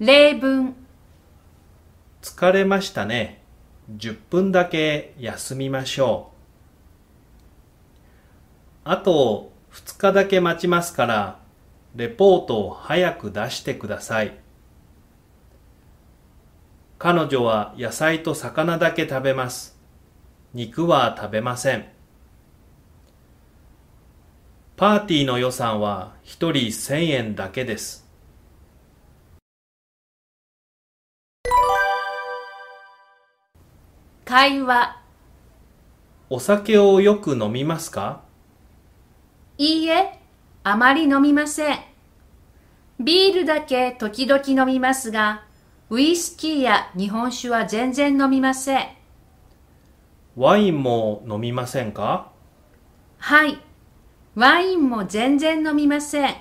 例文疲れましたね。10分だけ休みましょう。あと2日だけ待ちますから、レポートを早く出してください。彼女は野菜と魚だけ食べます。肉は食べません。パーティーの予算は1人1000円だけです。会話お酒をよく飲みますか？いいえ、あまり飲みません。ビールだけ時々飲みますが、ウイスキーや日本酒は全然飲みません。ワインも飲みませんか？はい。ワインも全然飲みません。